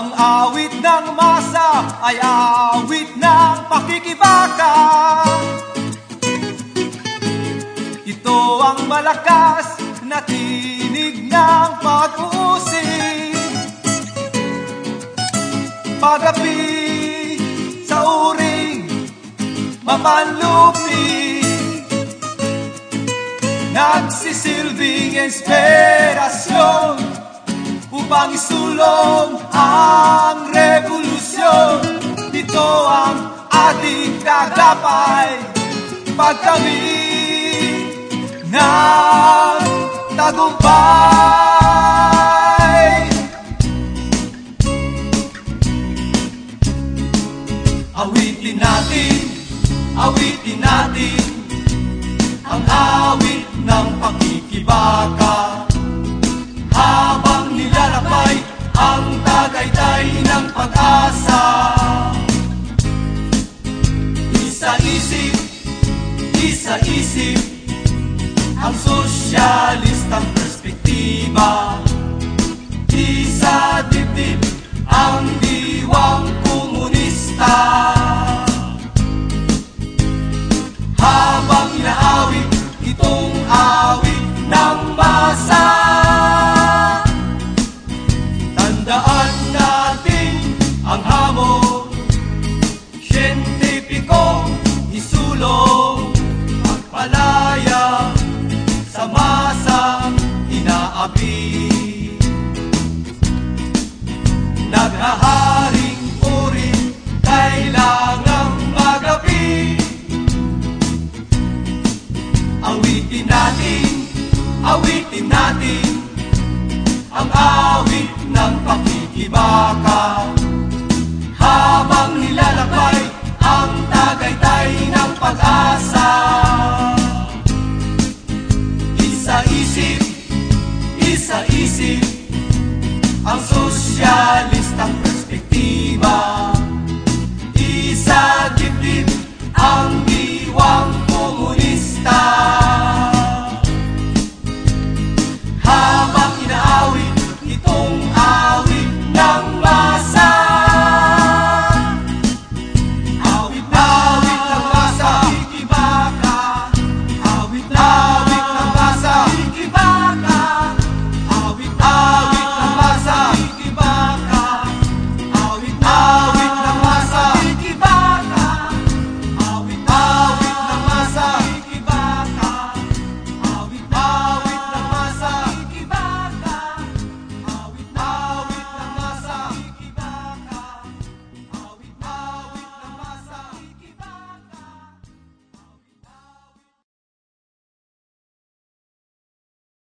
Ang awit ng masa ay awit ng pakikibaka. Ito ang malakas na tinig ng pag-uusig Pagapi sa uring mapanlupi. Nagsisilbing inspirasyon Upang isulong ang revolusyon. Ito ang ating kagapay Pagkami ng tagumpay. Awitin natin, awitin natin Ang awit ng pakikibaka isa-isip Ang sosyalistang perspektiba Isa dibdib ang diwang komunista. Habang inaawit itong awit api Naghaharing uri Kailangang magapi Awitin natin Awitin natin Ang awit ng pakikibaka. Habang nilalakbay Ang tagaytay ng pag-asa Sa isip sa isip ang sosyalismo.